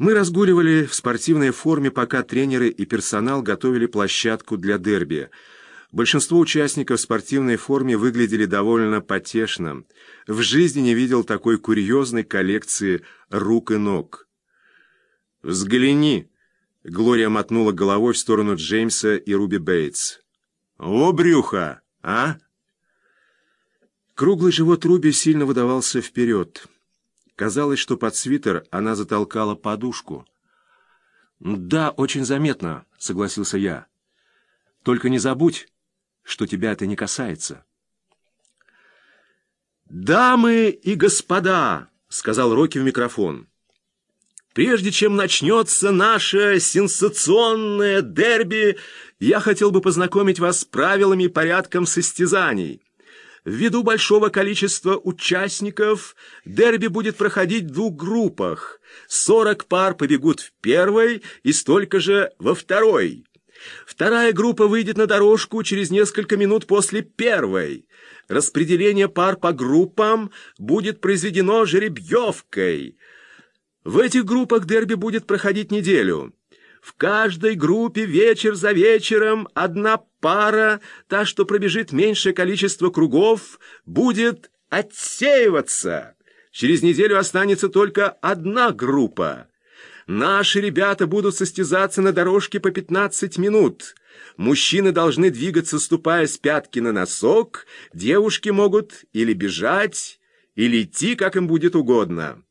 Мы разгуливали в спортивной форме, пока тренеры и персонал готовили площадку для дерби. Большинство участников в спортивной форме выглядели довольно потешно. В жизни не видел такой курьезной коллекции рук и ног. «Взгляни!» — Глория мотнула головой в сторону Джеймса и Руби Бейтс. «О, брюхо! А?» Круглый живот Руби сильно выдавался вперед. Казалось, что под свитер она затолкала подушку. «Да, очень заметно», — согласился я. «Только не забудь, что тебя это не касается». «Дамы и господа», — сказал Рокки в микрофон, — «прежде чем начнется наше сенсационное дерби, я хотел бы познакомить вас с правилами и порядком состязаний». Ввиду большого количества участников дерби будет проходить в двух группах. 40 пар побегут в первой и столько же во второй. Вторая группа выйдет на дорожку через несколько минут после первой. Распределение пар по группам будет произведено жеребьевкой. В этих группах дерби будет проходить неделю. В каждой группе вечер за вечером одна пара, та, что пробежит меньшее количество кругов, будет отсеиваться. Через неделю останется только одна группа. Наши ребята будут состязаться на дорожке по 15 минут. Мужчины должны двигаться, ступая с пятки на носок, девушки могут или бежать, или идти, как им будет угодно.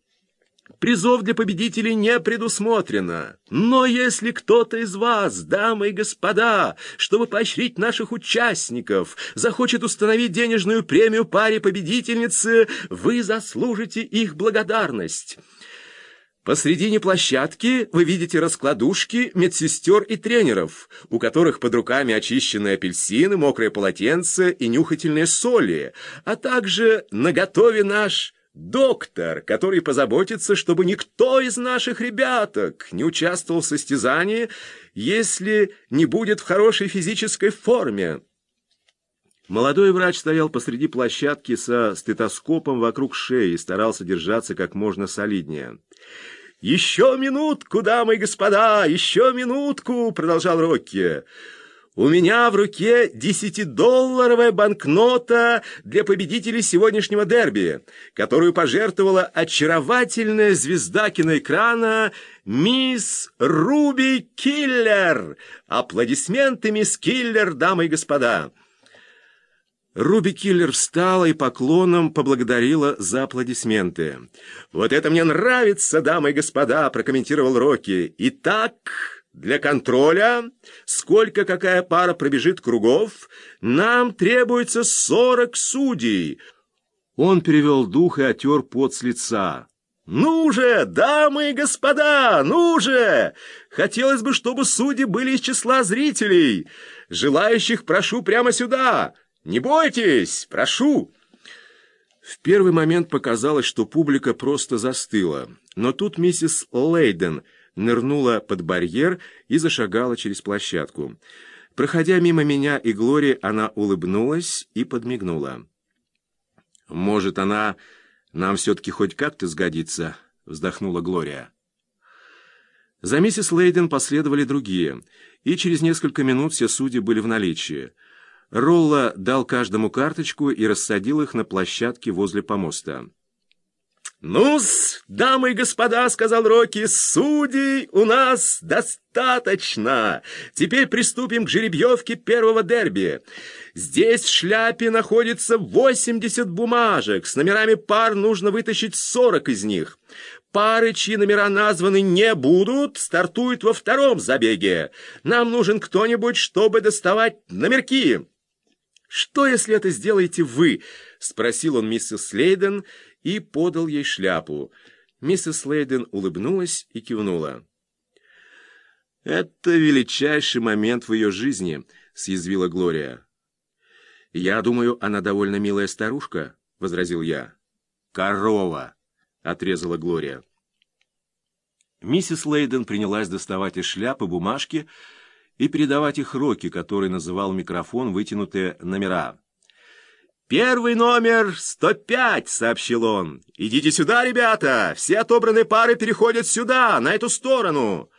Призов для победителей не предусмотрено. Но если кто-то из вас, дамы и господа, чтобы поощрить наших участников, захочет установить денежную премию паре победительницы, вы заслужите их благодарность. Посредине площадки вы видите раскладушки медсестер и тренеров, у которых под руками очищенные апельсины, мокрые полотенца и нюхательные соли, а также наготове наш Доктор, который позаботится, чтобы никто из наших ребяток не участвовал в состязании, если не будет в хорошей физической форме. Молодой врач стоял посреди площадки со стетоскопом вокруг шеи и старался держаться как можно солиднее. «Еще минутку, дамы и господа, еще минутку!» — продолжал Рокки. У меня в руке десятидолларовая банкнота для победителей сегодняшнего дерби, которую пожертвовала очаровательная звезда киноэкрана мисс Руби Киллер. Аплодисменты, мисс Киллер, дамы и господа. Руби Киллер встала и поклоном поблагодарила за аплодисменты. «Вот это мне нравится, дамы и господа!» — прокомментировал Рокки. «Итак...» Для контроля, сколько какая пара пробежит кругов, нам требуется сорок судей. Он перевел дух и отер пот с лица. «Ну же, дамы и господа, ну же! Хотелось бы, чтобы судьи были из числа зрителей. Желающих прошу прямо сюда. Не бойтесь, прошу!» В первый момент показалось, что публика просто застыла. Но тут миссис Лейден – нырнула под барьер и зашагала через площадку. Проходя мимо меня и Глори, она улыбнулась и подмигнула. «Может, она нам все-таки хоть как-то сгодится?» — вздохнула Глория. За миссис Лейден последовали другие, и через несколько минут все судьи были в наличии. Ролла дал каждому карточку и рассадил их на площадке возле помоста. «Ну-с, дамы и господа, — сказал Рокки, — судей у нас достаточно. Теперь приступим к жеребьевке первого дерби. Здесь в шляпе находится 80 бумажек. С номерами пар нужно вытащить 40 из них. Пары, чьи номера названы не будут, стартуют во втором забеге. Нам нужен кто-нибудь, чтобы доставать номерки». «Что, если это сделаете вы?» — спросил он миссис Лейден — и подал ей шляпу. Миссис Лейден улыбнулась и кивнула. «Это величайший момент в ее жизни», — съязвила Глория. «Я думаю, она довольно милая старушка», — возразил я. «Корова!» — отрезала Глория. Миссис Лейден принялась доставать из шляпы бумажки и передавать их Рокки, который называл микрофон вытянутые номера. «Первый номер 105», — сообщил он. «Идите сюда, ребята! Все отобранные пары переходят сюда, на эту сторону!»